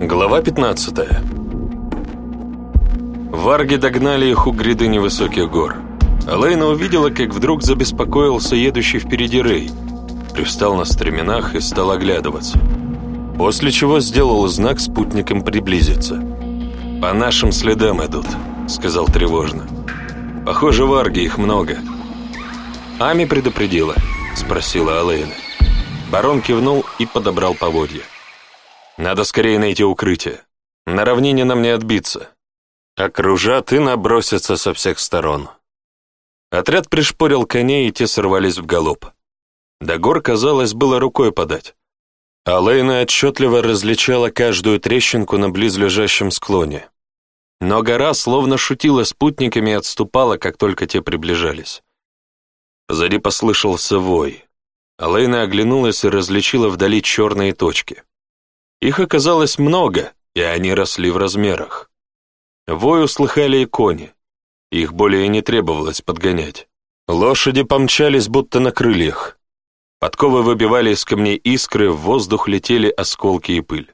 Глава 15 Варги догнали их у гряды невысоких гор. Алейна увидела, как вдруг забеспокоился едущий впереди рей, Привстал на стременах и стал оглядываться. После чего сделал знак спутникам приблизиться. «По нашим следам идут», — сказал тревожно. «Похоже, варги, их много». «Ами предупредила», — спросила Алейна. Барон кивнул и подобрал поводья. Надо скорее найти укрытие. На равнине нам не отбиться. А Окружат и набросятся со всех сторон. Отряд пришпорил коней, и те сорвались в галоп. До гор, казалось, было рукой подать. А Лейна отчетливо различала каждую трещинку на близлежащем склоне. Но гора словно шутила спутниками и отступала, как только те приближались. Позади послышался вой. Алэйна оглянулась и различила вдали черные точки. Их оказалось много, и они росли в размерах. Вой услыхали и кони. Их более не требовалось подгонять. Лошади помчались, будто на крыльях. Подковы выбивали из камней искры, в воздух летели осколки и пыль.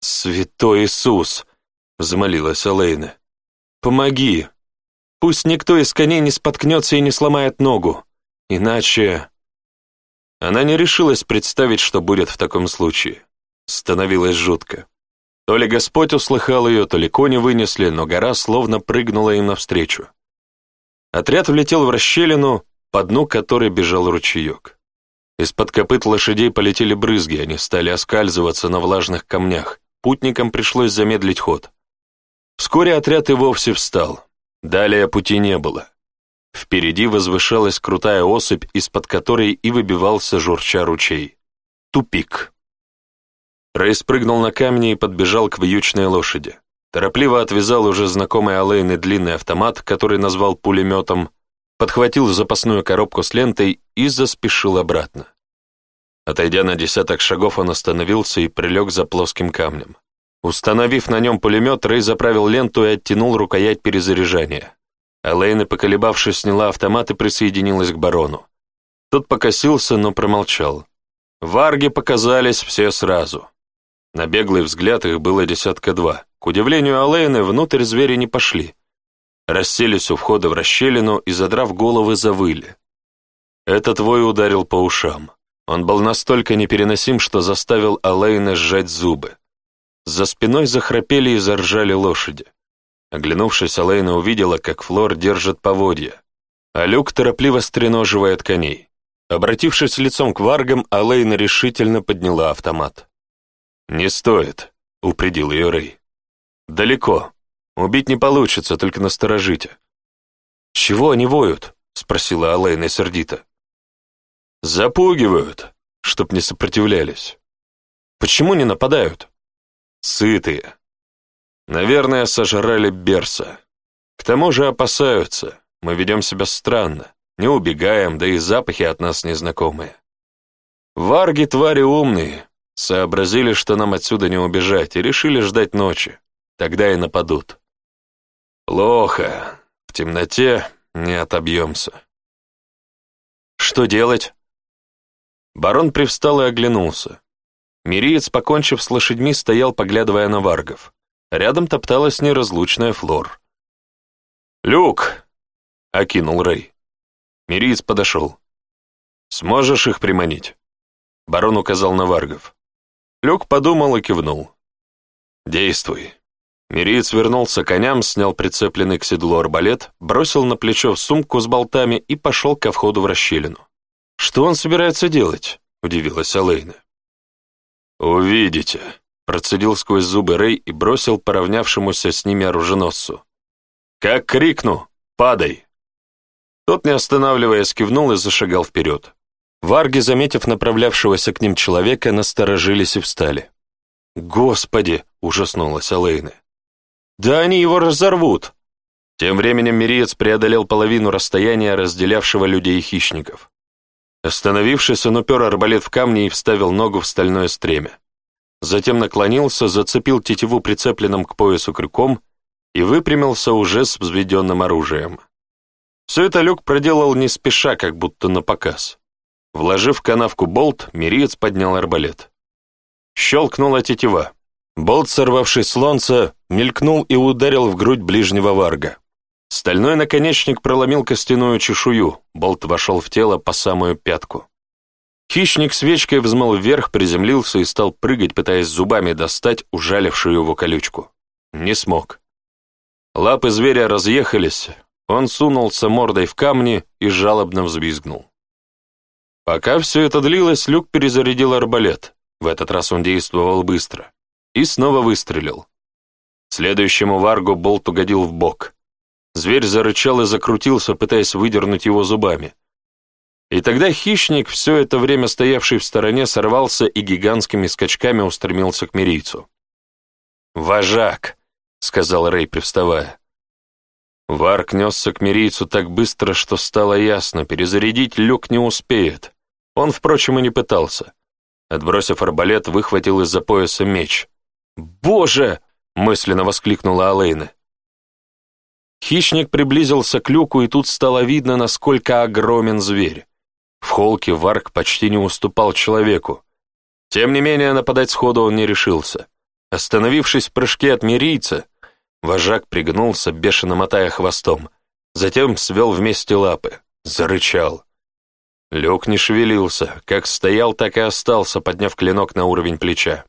«Святой Иисус!» — взмолилась Алейна. «Помоги! Пусть никто из коней не споткнется и не сломает ногу, иначе...» Она не решилась представить, что будет в таком случае. Становилось жутко. То ли Господь услыхал ее, то ли кони вынесли, но гора словно прыгнула им навстречу. Отряд влетел в расщелину, по дну которой бежал ручеек. Из-под копыт лошадей полетели брызги, они стали оскальзываться на влажных камнях. Путникам пришлось замедлить ход. Вскоре отряд и вовсе встал. Далее пути не было. Впереди возвышалась крутая осыпь, из-под которой и выбивался журча ручей. Тупик. Рэй спрыгнул на камни и подбежал к вьючной лошади. Торопливо отвязал уже знакомый Алэйны длинный автомат, который назвал пулеметом, подхватил запасную коробку с лентой и заспешил обратно. Отойдя на десяток шагов, он остановился и прилег за плоским камнем. Установив на нем пулемет, Рэй заправил ленту и оттянул рукоять перезаряжания. Алэйна, поколебавшись, сняла автомат и присоединилась к барону. Тот покосился, но промолчал. Варги показались все сразу. На беглый взгляд их было десятка два. К удивлению Алэйны, внутрь звери не пошли. Расселись у входа в расщелину и, задрав головы, завыли. Этот вой ударил по ушам. Он был настолько непереносим, что заставил Алэйна сжать зубы. За спиной захрапели и заржали лошади. Оглянувшись, Алэйна увидела, как Флор держит поводья, а Люк торопливо стреноживает коней. Обратившись лицом к варгам, Алэйна решительно подняла автомат. «Не стоит», — упредил ее Рэй. «Далеко. Убить не получится, только насторожите». «Чего они воют?» — спросила Алэйна сердито. «Запугивают, чтоб не сопротивлялись». «Почему не нападают?» «Сытые. Наверное, сожрали Берса. К тому же опасаются. Мы ведем себя странно, не убегаем, да и запахи от нас незнакомые. Варги твари умные, Сообразили, что нам отсюда не убежать, и решили ждать ночи. Тогда и нападут. Плохо. В темноте не отобьемся. Что делать? Барон привстал и оглянулся. Мириец, покончив с лошадьми, стоял, поглядывая на варгов. Рядом топталась неразлучная флор. «Люк!» — окинул Рэй. Мириец подошел. «Сможешь их приманить?» Барон указал на варгов. Люк подумал и кивнул. «Действуй». Нериец вернулся к коням, снял прицепленный к седлу арбалет, бросил на плечо в сумку с болтами и пошел ко входу в расщелину. «Что он собирается делать?» — удивилась Алейна. «Увидите», — процедил сквозь зубы Рэй и бросил поравнявшемуся с ними оруженосцу. «Как крикну! Падай!» Тот, не останавливаясь, кивнул и зашагал вперед. Варги, заметив направлявшегося к ним человека, насторожились и встали. «Господи!» — ужаснулась Алэйна. «Да они его разорвут!» Тем временем Мириец преодолел половину расстояния, разделявшего людей и хищников. Остановившись, он упер арбалет в камни и вставил ногу в стальное стремя. Затем наклонился, зацепил тетиву прицепленным к поясу крюком и выпрямился уже с взведенным оружием. Все это Люк проделал не спеша, как будто на показ. Вложив в канавку болт, Мириец поднял арбалет. Щелкнула тетива. Болт, сорвавший слонца, мелькнул и ударил в грудь ближнего варга. Стальной наконечник проломил костяную чешую, болт вошел в тело по самую пятку. Хищник свечкой взмыл вверх, приземлился и стал прыгать, пытаясь зубами достать ужалившую его колючку. Не смог. Лапы зверя разъехались, он сунулся мордой в камни и жалобно взвизгнул. Пока все это длилось, Люк перезарядил арбалет. В этот раз он действовал быстро. И снова выстрелил. Следующему варгу болт угодил в бок. Зверь зарычал и закрутился, пытаясь выдернуть его зубами. И тогда хищник, все это время стоявший в стороне, сорвался и гигантскими скачками устремился к мирийцу. «Вожак!» — сказал Рейпи, вставая. Варк несся к мирийцу так быстро, что стало ясно, перезарядить люк не успеет. Он, впрочем, и не пытался. Отбросив арбалет, выхватил из-за пояса меч. «Боже!» — мысленно воскликнула Алэйна. Хищник приблизился к люку, и тут стало видно, насколько огромен зверь. В холке Варк почти не уступал человеку. Тем не менее, нападать сходу он не решился. Остановившись в прыжке от мирийца, вожак пригнулся, бешено мотая хвостом. Затем свел вместе лапы, зарычал. Люк не шевелился, как стоял, так и остался, подняв клинок на уровень плеча.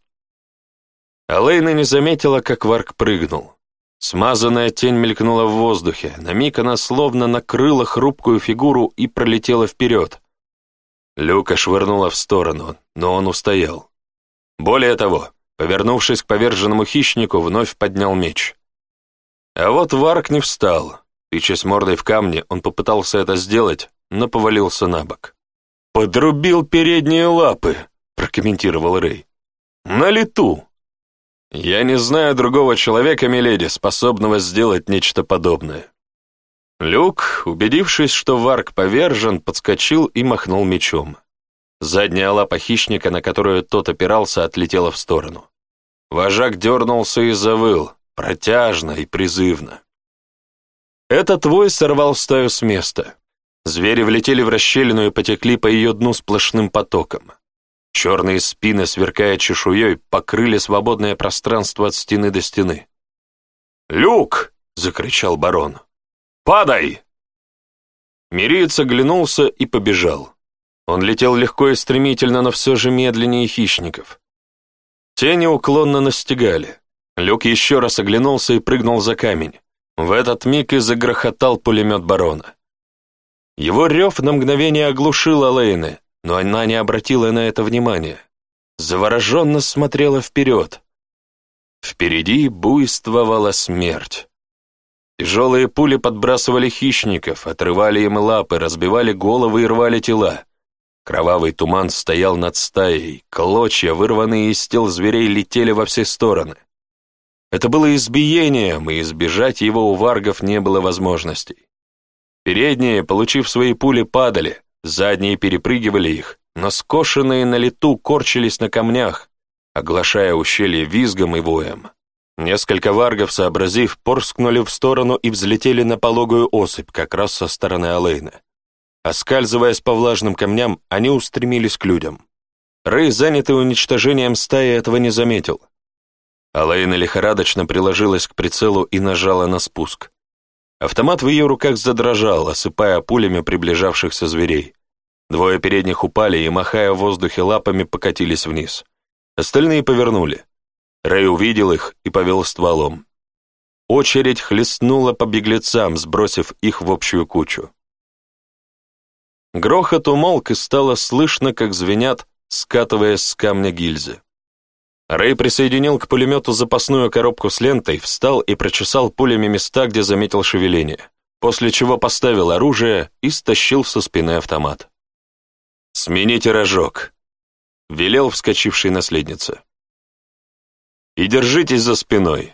Алэйна не заметила, как Варк прыгнул. Смазанная тень мелькнула в воздухе, на миг она словно накрыла хрупкую фигуру и пролетела вперед. Люка швырнула в сторону, но он устоял. Более того, повернувшись к поверженному хищнику, вновь поднял меч. А вот Варк не встал. Тычась мордой в камне, он попытался это сделать, но повалился на бок. «Подрубил передние лапы», — прокомментировал Рэй. «На лету!» «Я не знаю другого человека, миледи, способного сделать нечто подобное». Люк, убедившись, что Варк повержен, подскочил и махнул мечом. Задняя лапа хищника, на которую тот опирался, отлетела в сторону. Вожак дернулся и завыл, протяжно и призывно. Этот вой сорвал стаю с места. Звери влетели в расщелину и потекли по ее дну сплошным потоком. Черные спины, сверкая чешуей, покрыли свободное пространство от стены до стены. «Люк!» — закричал барон. «Падай!» Мириец оглянулся и побежал. Он летел легко и стремительно, но все же медленнее хищников. Тени уклонно настигали. Люк еще раз оглянулся и прыгнул за камень. В этот миг и загрохотал пулемет барона. Его рев на мгновение оглушил Алэйны, но она не обратила на это внимания. Завороженно смотрела вперед. Впереди буйствовала смерть. Тяжелые пули подбрасывали хищников, отрывали им лапы, разбивали головы и рвали тела. Кровавый туман стоял над стаей, клочья, вырванные из тел зверей, летели во все стороны. Это было избиением, и избежать его у варгов не было возможностей. Передние, получив свои пули, падали, задние перепрыгивали их, но скошенные на лету корчились на камнях, оглашая ущелье визгом и воем. Несколько варгов, сообразив, порскнули в сторону и взлетели на пологую осыпь, как раз со стороны Алэйна. Оскальзываясь по влажным камням, они устремились к людям. Рэй, занятый уничтожением стаи, этого не заметил. Алэйна лихорадочно приложилась к прицелу и нажала на спуск. Автомат в ее руках задрожал, осыпая пулями приближавшихся зверей. Двое передних упали и, махая в воздухе лапами, покатились вниз. Остальные повернули. Рэй увидел их и повел стволом. Очередь хлестнула по беглецам, сбросив их в общую кучу. Грохот умолк, и стало слышно, как звенят, скатываясь с камня гильзы. Рэй присоединил к пулемету запасную коробку с лентой, встал и прочесал пулями места, где заметил шевеление, после чего поставил оружие и стащил со спины автомат. «Смените рожок», — велел вскочивший наследница. «И держитесь за спиной.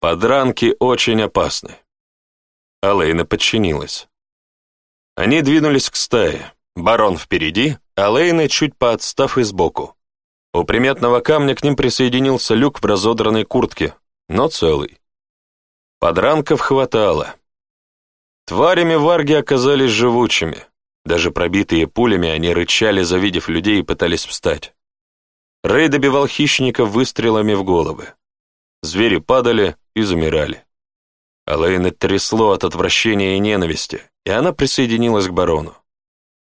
Подранки очень опасны». Алэйна подчинилась. Они двинулись к стае. Барон впереди, а Лейна чуть поотстав и сбоку. У приметного камня к ним присоединился люк в разодранной куртке, но целый. Подранков хватало. Тварями варги оказались живучими. Даже пробитые пулями они рычали, завидев людей, и пытались встать. Рэй добивал хищников выстрелами в головы. Звери падали и замирали. Алэйна трясло от отвращения и ненависти, и она присоединилась к барону.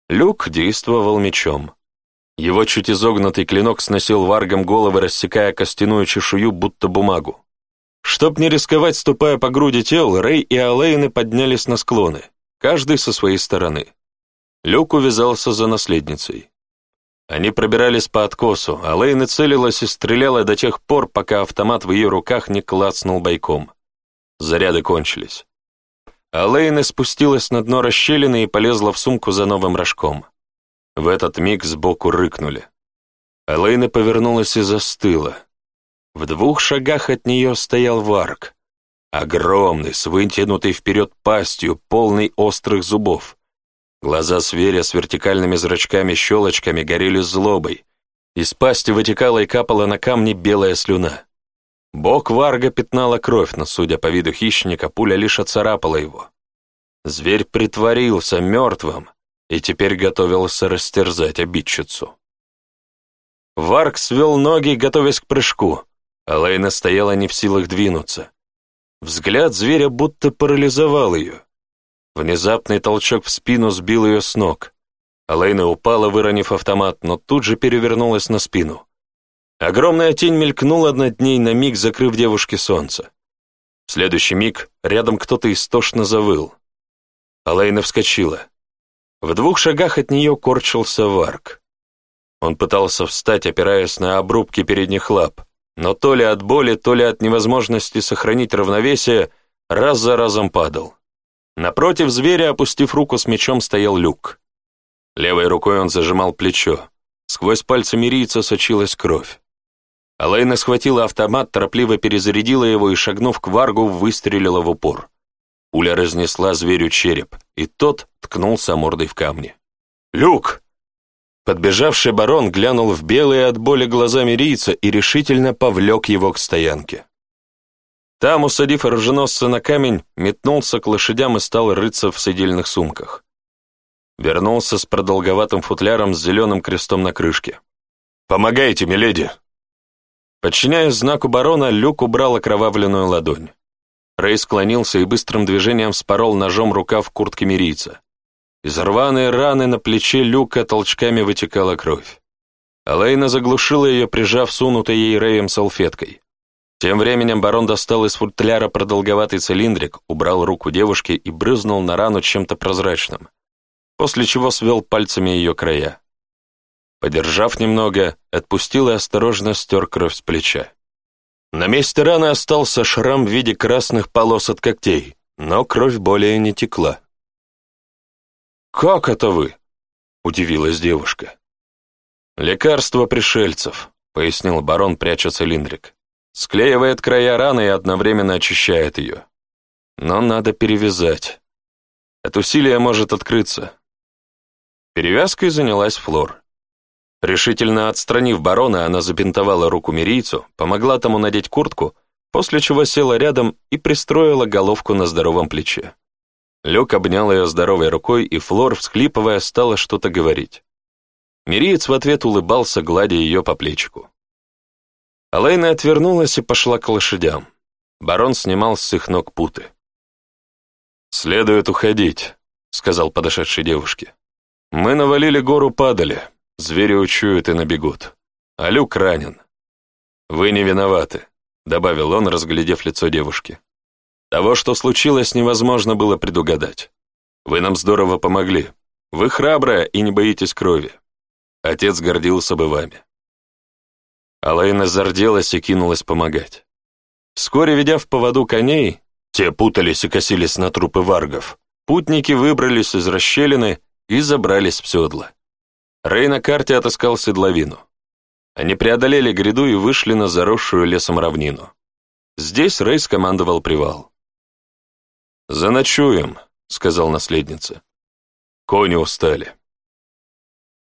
Люк действовал мечом. Его чуть изогнутый клинок сносил варгом головы, рассекая костяную чешую, будто бумагу. Чтоб не рисковать, ступая по груди тел, Рэй и Алейны поднялись на склоны, каждый со своей стороны. Люк увязался за наследницей. Они пробирались по откосу, а целилась и стреляла до тех пор, пока автомат в ее руках не клацнул бойком. Заряды кончились. А спустилась на дно расщелины и полезла в сумку за новым рожком. В этот миг сбоку рыкнули. Элейна повернулась и застыла. В двух шагах от нее стоял варк. Огромный, с вытянутой вперед пастью, полный острых зубов. Глаза зверя с вертикальными зрачками-щелочками горели злобой. Из пасти вытекала и капала на камни белая слюна. Бок варга пятнала кровь, но, судя по виду хищника, пуля лишь оцарапала его. Зверь притворился мертвым, и теперь готовился растерзать обидчицу. Варк свел ноги, готовясь к прыжку, а Лейна стояла не в силах двинуться. Взгляд зверя будто парализовал ее. Внезапный толчок в спину сбил ее с ног. Алейна упала, выронив автомат, но тут же перевернулась на спину. Огромная тень мелькнула над ней, на миг закрыв девушке солнце. В следующий миг рядом кто-то истошно завыл. Алейна вскочила. В двух шагах от нее корчился Варк. Он пытался встать, опираясь на обрубки передних лап, но то ли от боли, то ли от невозможности сохранить равновесие, раз за разом падал. Напротив зверя, опустив руку с мечом, стоял люк. Левой рукой он зажимал плечо. Сквозь пальцы мирийца сочилась кровь. Алэйна схватила автомат, торопливо перезарядила его и, шагнув к Варгу, выстрелила в упор. Пуля разнесла зверю череп, и тот ткнулся мордой в камни. «Люк!» Подбежавший барон глянул в белые от боли глаза мирийца и решительно повлек его к стоянке. Там, усадив оруженосца на камень, метнулся к лошадям и стал рыться в сидельных сумках. Вернулся с продолговатым футляром с зеленым крестом на крышке. «Помогайте, миледи!» Подчиняясь знаку барона, Люк убрал окровавленную ладонь. Рэй склонился и быстрым движением вспорол ножом рукав куртки мирийца. Из рваной раны на плече Люка толчками вытекала кровь. Алейна заглушила ее, прижав сунутой ей Рэем салфеткой. Тем временем барон достал из футляра продолговатый цилиндрик, убрал руку девушки и брызнул на рану чем-то прозрачным, после чего свел пальцами ее края. Подержав немного, отпустил и осторожно стер кровь с плеча. На месте раны остался шрам в виде красных полос от когтей, но кровь более не текла. «Как это вы?» — удивилась девушка. «Лекарство пришельцев», — пояснил барон, пряча цилиндрик. «Склеивает края раны и одновременно очищает ее. Но надо перевязать. От усилия может открыться». Перевязкой занялась Флор. Решительно отстранив барона, она забинтовала руку мирийцу, помогла тому надеть куртку, после чего села рядом и пристроила головку на здоровом плече. Люк обнял ее здоровой рукой, и Флор, всхлипывая, стала что-то говорить. Мириец в ответ улыбался, гладя ее по плечику. Алэйна отвернулась и пошла к лошадям. Барон снимал с их ног путы. «Следует уходить», — сказал подошедшей девушке. «Мы навалили гору падали. Звери учуют и набегут. А Люк ранен. Вы не виноваты, добавил он, разглядев лицо девушки. Того, что случилось, невозможно было предугадать. Вы нам здорово помогли. Вы храбрая и не боитесь крови. Отец гордился бы вами. Алайна зарделась и кинулась помогать. Вскоре, ведя в поводу коней, те путались и косились на трупы варгов, путники выбрались из расщелины и забрались в седла. Рэй на карте отыскал седловину. Они преодолели гряду и вышли на заросшую лесом равнину. Здесь Рэй скомандовал привал. «Заночуем», — сказал наследница. «Кони устали».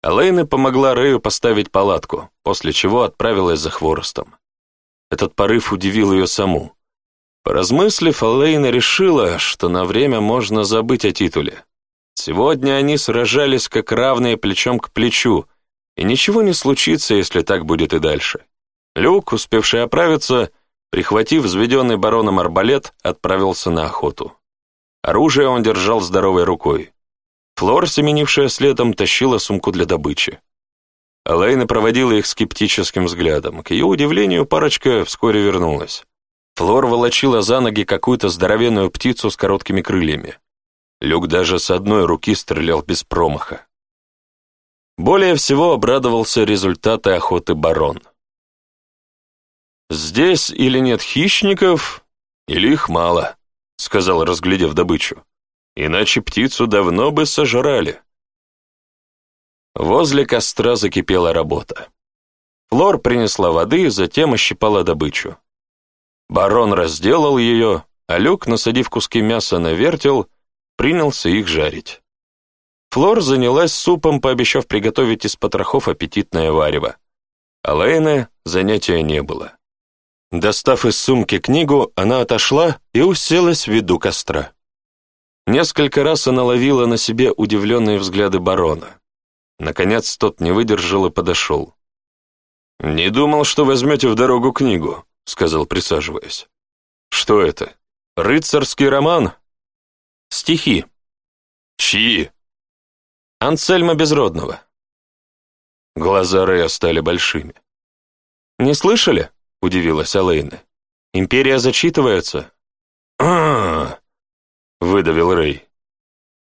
Алэйна помогла Рэю поставить палатку, после чего отправилась за хворостом. Этот порыв удивил ее саму. Поразмыслив, Алэйна решила, что на время можно забыть о титуле. Сегодня они сражались как равные плечом к плечу, и ничего не случится, если так будет и дальше. Люк, успевший оправиться, прихватив взведенный бароном арбалет, отправился на охоту. Оружие он держал здоровой рукой. Флор, семенившая следом, тащила сумку для добычи. Алэйна проводила их скептическим взглядом. К ее удивлению, парочка вскоре вернулась. Флор волочила за ноги какую-то здоровенную птицу с короткими крыльями. Люк даже с одной руки стрелял без промаха. Более всего обрадовался результаты охоты барон. «Здесь или нет хищников, или их мало», — сказал, разглядев добычу. «Иначе птицу давно бы сожрали». Возле костра закипела работа. Флор принесла воды, затем ощипала добычу. Барон разделал ее, а Люк, насадив куски мяса на вертел, — принялся их жарить. Флор занялась супом, пообещав приготовить из потрохов аппетитное варево. А Лейне занятия не было. Достав из сумки книгу, она отошла и уселась в виду костра. Несколько раз она ловила на себе удивленные взгляды барона. Наконец тот не выдержал и подошел. «Не думал, что возьмете в дорогу книгу», — сказал, присаживаясь. «Что это? Рыцарский роман?» Стихи. Чьи? Ансельма Безродного. Глаза Рея стали большими. «Не слышали?» — удивилась Алэйна. «Империя зачитывается». А выдавил Рэй.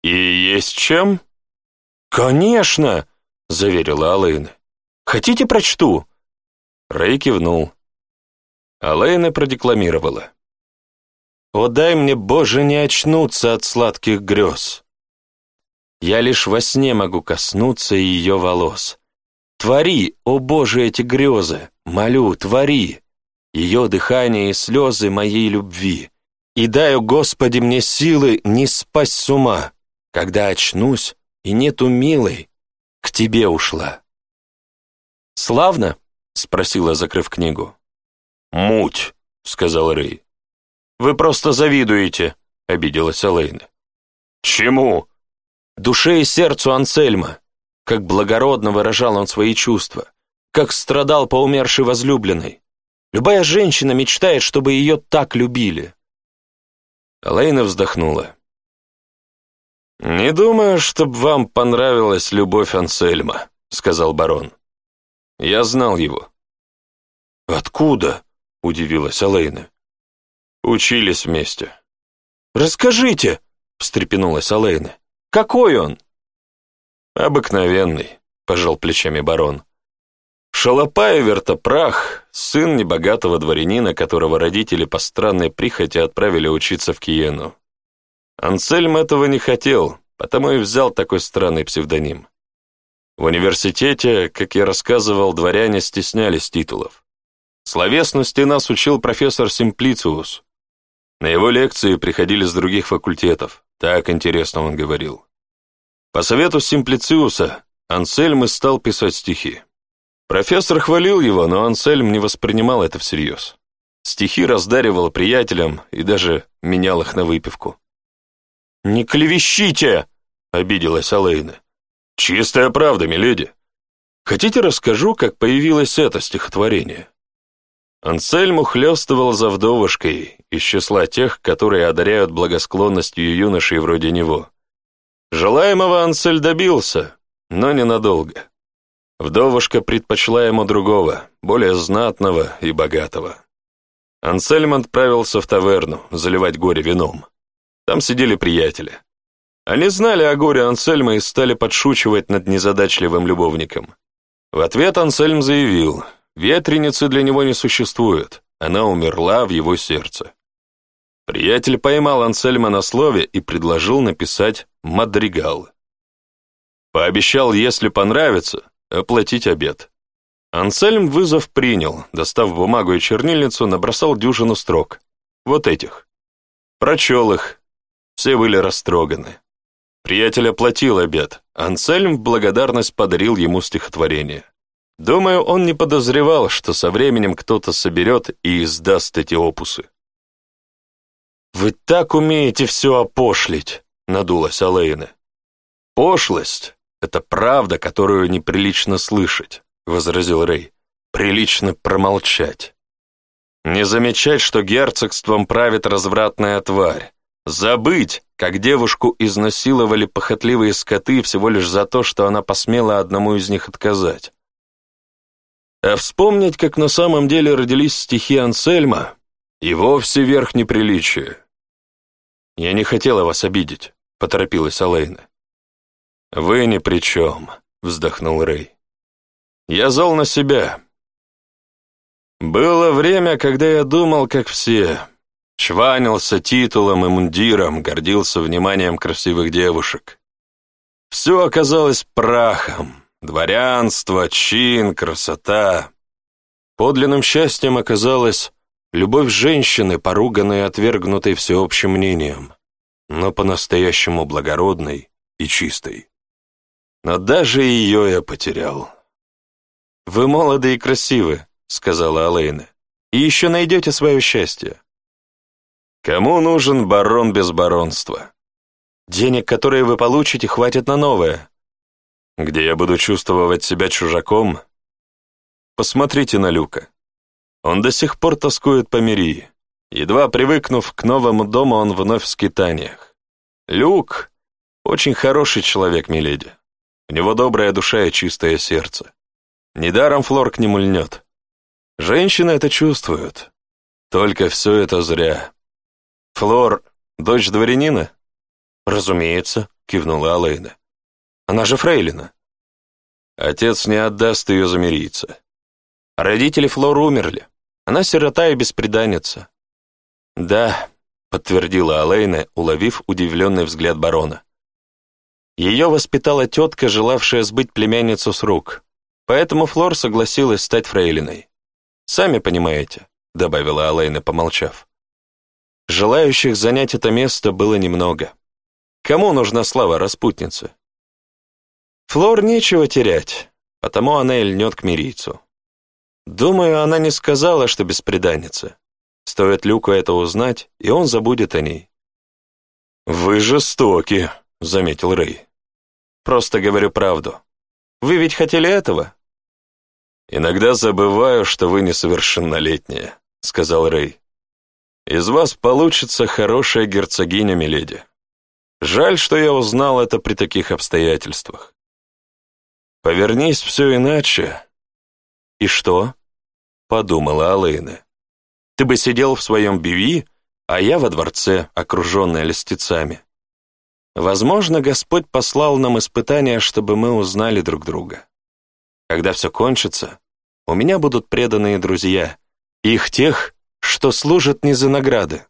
«И есть чем?» «Конечно!» — заверила Алэйна. «Хотите, прочту?» Рэй кивнул. Алэйна продекламировала. О, дай мне, Боже, не очнуться от сладких грез. Я лишь во сне могу коснуться ее волос. Твори, о Боже, эти грезы, молю, твори. Ее дыхание и слезы моей любви. И дай, о Господи, мне силы не спасть с ума, когда очнусь, и нету милой, к тебе ушла. «Славно?» — спросила, закрыв книгу. «Муть», — сказал Рэй. Вы просто завидуете», — обиделась Элейна. «Чему?» «Душе и сердцу Ансельма», — как благородно выражал он свои чувства, как страдал по умершей возлюбленной. Любая женщина мечтает, чтобы ее так любили. Элейна вздохнула. «Не думаю, чтобы вам понравилась любовь Ансельма», — сказал барон. «Я знал его». «Откуда?» — удивилась Алейна. Учились вместе. «Расскажите!» — встрепенулась Алэйна. «Какой он?» «Обыкновенный», — пожал плечами барон. Шалопаеверта прах, сын небогатого дворянина, которого родители по странной прихоти отправили учиться в Киену. Ансельм этого не хотел, потому и взял такой странный псевдоним. В университете, как я рассказывал, дворяне стеснялись титулов. Словесности нас учил профессор Симплициус, на его лекции приходили с других факультетов, так интересно он говорил. По совету Симплициуса Ансельм и стал писать стихи. Профессор хвалил его, но Ансельм не воспринимал это всерьез. Стихи раздаривал приятелям и даже менял их на выпивку. «Не клевещите!» — обиделась Алэйна. «Чистая правда, миледи. Хотите, расскажу, как появилось это стихотворение?» Ансельм ухлёстывал за вдовушкой из числа тех, которые одаряют благосклонностью юношей вроде него. Желаемого Ансель добился, но ненадолго. Вдовушка предпочла ему другого, более знатного и богатого. Ансельм отправился в таверну, заливать горе вином. Там сидели приятели. Они знали о горе Ансельма и стали подшучивать над незадачливым любовником. В ответ Ансельм заявил — Ветреницы для него не существует, она умерла в его сердце. Приятель поймал Ансельма на слове и предложил написать мадригал. Пообещал, если понравится, оплатить обед. Ансельм вызов принял, достав бумагу и чернильницу, набросал дюжину строк. Вот этих. Прочел их. Все были растроганы. Приятель оплатил обед. Ансельм в благодарность подарил ему стихотворение. Думаю, он не подозревал, что со временем кто-то соберет и издаст эти опусы. «Вы так умеете все опошлить!» — надулась Алэйна. «Пошлость — это правда, которую неприлично слышать», — возразил Рэй. «Прилично промолчать. Не замечать, что герцогством правит развратная тварь. Забыть, как девушку изнасиловали похотливые скоты всего лишь за то, что она посмела одному из них отказать. А вспомнить, как на самом деле родились стихи Ансельма, и вовсе верх неприличия. «Я не хотела вас обидеть», — поторопилась Алейна. «Вы ни при чем», — вздохнул Рэй. «Я зол на себя. Было время, когда я думал, как все. Чванился титулом и мундиром, гордился вниманием красивых девушек. Все оказалось прахом». Дворянство, чин, красота. Подлинным счастьем оказалось любовь женщины, поруганной и отвергнутой всеобщим мнением, но по-настоящему благородной и чистой. Но даже ее я потерял. «Вы молоды и красивы», — сказала Алейна, — «и еще найдете свое счастье». «Кому нужен барон без баронства?» «Денег, которые вы получите, хватит на новое», где я буду чувствовать себя чужаком? Посмотрите на Люка. Он до сих пор тоскует по Мирии. Едва привыкнув к новому дому, он вновь в скитаниях. Люк — очень хороший человек, миледи. У него добрая душа и чистое сердце. Недаром Флор к нему льнет. Женщины это чувствуют. Только все это зря. Флор — дочь дворянина? Разумеется, кивнула Алэйна. Она же фрейлина. Отец не отдаст ее за мирийца. Родители Флор умерли. Она сирота и бесприданница. Да, подтвердила Алейна, уловив удивленный взгляд барона. Ее воспитала тетка, желавшая сбыть племянницу с рук, поэтому Флор согласилась стать фрейлиной. «Сами понимаете», — добавила Алейна, помолчав. Желающих занять это место было немного. Кому нужна слава распутницы? Флор нечего терять, потому она и льнет к мирийцу. Думаю, она не сказала, что беспреданница. Стоит Люку это узнать, и он забудет о ней. «Вы жестоки», — заметил Рэй. «Просто говорю правду. Вы ведь хотели этого?» «Иногда забываю, что вы несовершеннолетняя», — сказал Рэй. «Из вас получится хорошая герцогиня-миледи. Жаль, что я узнал это при таких обстоятельствах. Повернись все иначе. И что? Подумала Алэйна. Ты бы сидел в своем биви, а я во дворце, окруженная листицами. Возможно, Господь послал нам испытания, чтобы мы узнали друг друга. Когда все кончится, у меня будут преданные друзья, их тех, что служат не за награды.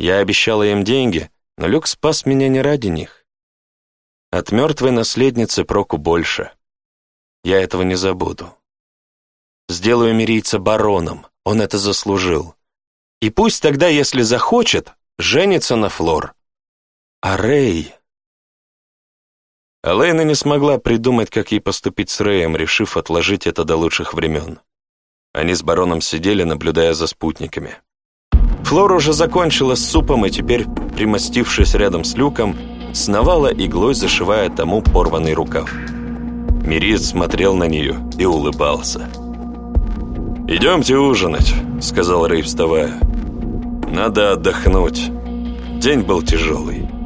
Я обещала им деньги, но Люк спас меня не ради них. От мертвой наследницы проку больше. Я этого не забуду. Сделаю мирийца бароном, он это заслужил. И пусть тогда, если захочет, женится на Флор. А Рэй... Алэйна не смогла придумать, как ей поступить с Рэем, решив отложить это до лучших времен. Они с бароном сидели, наблюдая за спутниками. Флор уже закончила с супом и теперь, примостившись рядом с люком, сновала иглой, зашивая тому порванный рукав. Мирит смотрел на нее и улыбался. «Идемте ужинать», — сказал Рэй, вставая. «Надо отдохнуть. День был тяжелый».